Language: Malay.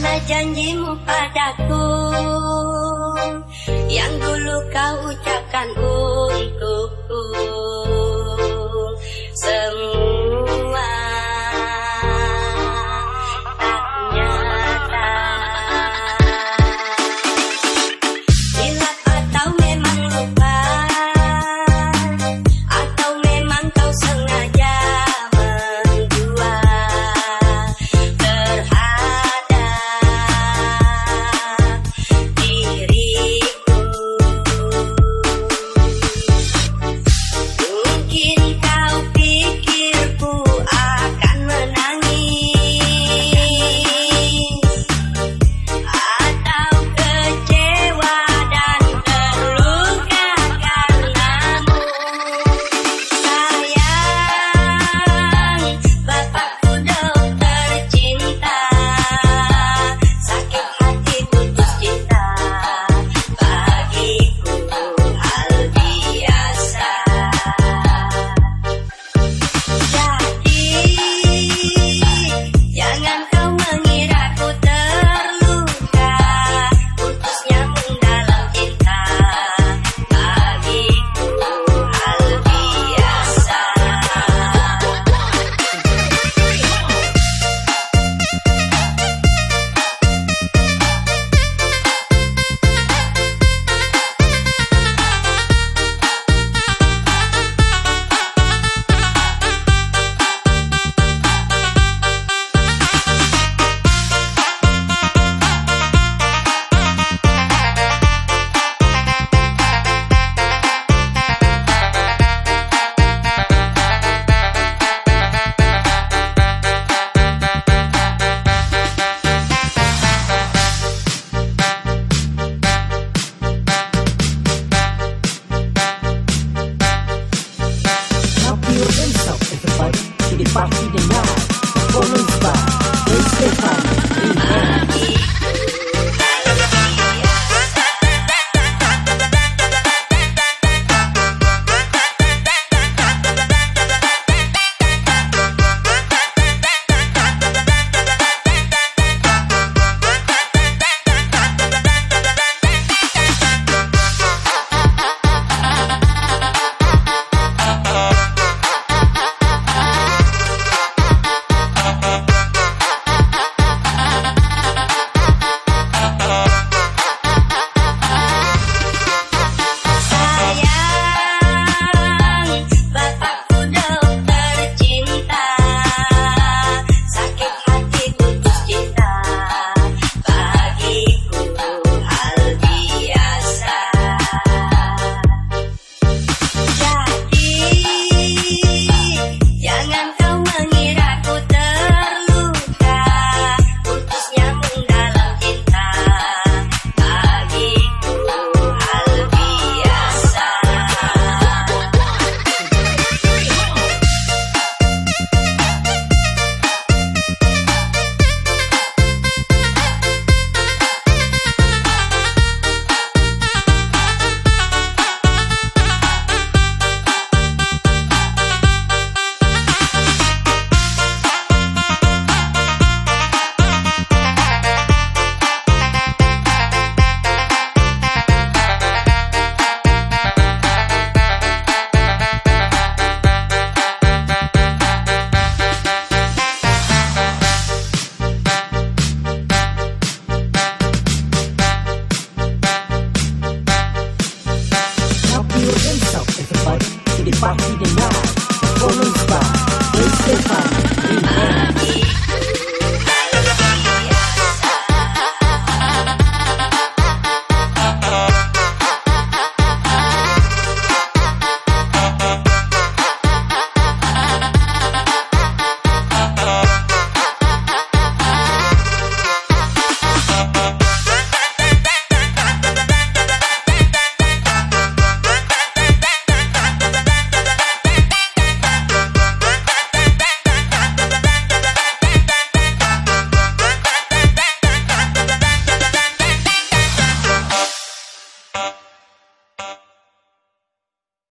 Karena janjimu padaku. Yang dulu kau ucapkan untukku.